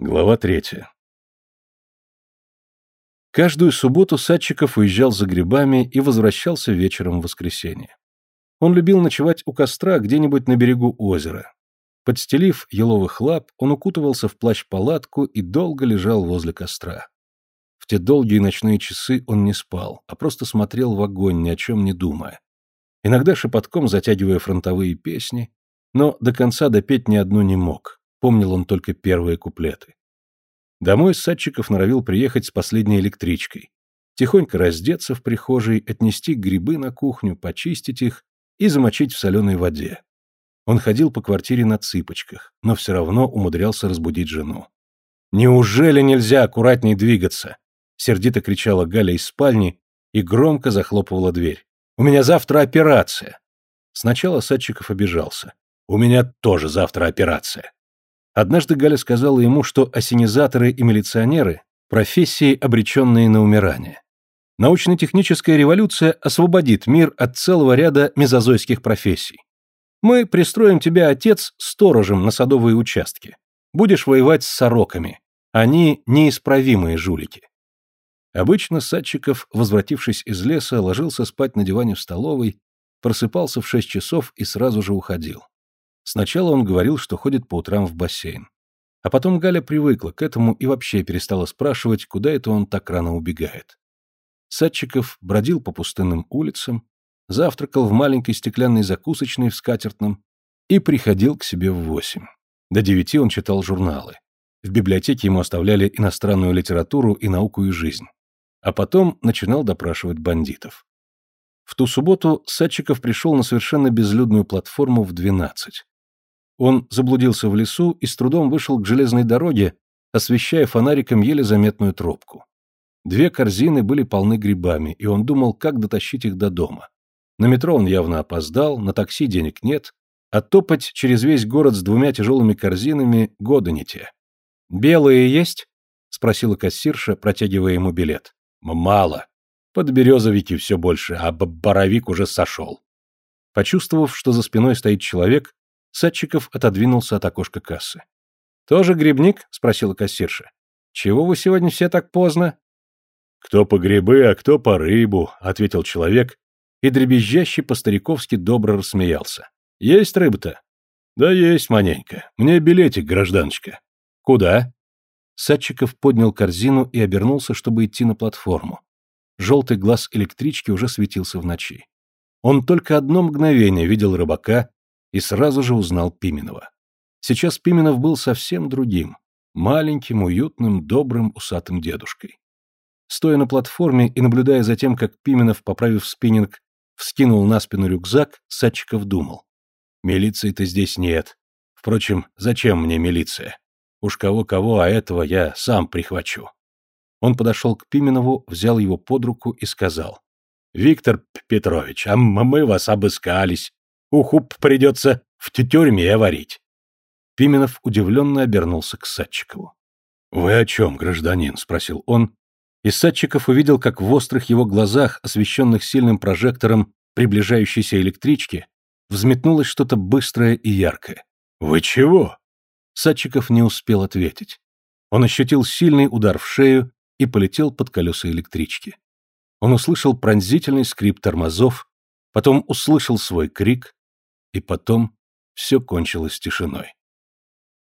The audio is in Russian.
Глава третья. Каждую субботу Садчиков уезжал за грибами и возвращался вечером в воскресенье. Он любил ночевать у костра где-нибудь на берегу озера. Подстелив еловых лап, он укутывался в плащ-палатку и долго лежал возле костра. В те долгие ночные часы он не спал, а просто смотрел в огонь, ни о чем не думая. Иногда шепотком затягивая фронтовые песни, но до конца допеть ни одну не мог Помнил он только первые куплеты. Домой Садчиков норовил приехать с последней электричкой. Тихонько раздеться в прихожей, отнести грибы на кухню, почистить их и замочить в соленой воде. Он ходил по квартире на цыпочках, но все равно умудрялся разбудить жену. «Неужели нельзя аккуратней двигаться?» Сердито кричала Галя из спальни и громко захлопывала дверь. «У меня завтра операция!» Сначала Садчиков обижался. «У меня тоже завтра операция!» Однажды Галя сказала ему, что осенизаторы и милиционеры – профессии, обреченные на умирание. Научно-техническая революция освободит мир от целого ряда мезозойских профессий. Мы пристроим тебя, отец, сторожем на садовые участки. Будешь воевать с сороками. Они неисправимые жулики. Обычно Садчиков, возвратившись из леса, ложился спать на диване в столовой, просыпался в шесть часов и сразу же уходил. Сначала он говорил, что ходит по утрам в бассейн. А потом Галя привыкла к этому и вообще перестала спрашивать, куда это он так рано убегает. Садчиков бродил по пустынным улицам, завтракал в маленькой стеклянной закусочной в скатертном и приходил к себе в восемь. До девяти он читал журналы. В библиотеке ему оставляли иностранную литературу и науку и жизнь. А потом начинал допрашивать бандитов. В ту субботу Садчиков пришел на совершенно безлюдную платформу в двенадцать. Он заблудился в лесу и с трудом вышел к железной дороге, освещая фонариком еле заметную тропку. Две корзины были полны грибами, и он думал, как дотащить их до дома. На метро он явно опоздал, на такси денег нет, а топать через весь город с двумя тяжелыми корзинами года не те. «Белые есть?» — спросила кассирша, протягивая ему билет. «Мало. Подберезовики все больше, а боровик уже сошел». Почувствовав, что за спиной стоит человек, Садчиков отодвинулся от окошка кассы. «Тоже грибник?» — спросила кассирша. «Чего вы сегодня все так поздно?» «Кто по грибы, а кто по рыбу», — ответил человек, и дребезжащий по-стариковски добро рассмеялся. «Есть рыба-то?» «Да есть, маненько. Мне билетик, гражданочка». «Куда?» Садчиков поднял корзину и обернулся, чтобы идти на платформу. Желтый глаз электрички уже светился в ночи. Он только одно мгновение видел рыбака, и сразу же узнал Пименова. Сейчас Пименов был совсем другим, маленьким, уютным, добрым, усатым дедушкой. Стоя на платформе и наблюдая за тем, как Пименов, поправив спиннинг, вскинул на спину рюкзак, Садчиков думал. Милиции-то здесь нет. Впрочем, зачем мне милиция? Уж кого-кого, а этого я сам прихвачу. Он подошел к Пименову, взял его под руку и сказал. «Виктор Петрович, а мы вас обыскались. Уху придется в тюрьме варить. Пименов удивленно обернулся к Садчикову. «Вы о чем, гражданин?» — спросил он, и Садчиков увидел, как в острых его глазах, освещенных сильным прожектором приближающейся электрички, взметнулось что-то быстрое и яркое. «Вы чего?» Садчиков не успел ответить. Он ощутил сильный удар в шею и полетел под колеса электрички. Он услышал пронзительный скрип тормозов, потом услышал свой крик, и потом все кончилось тишиной.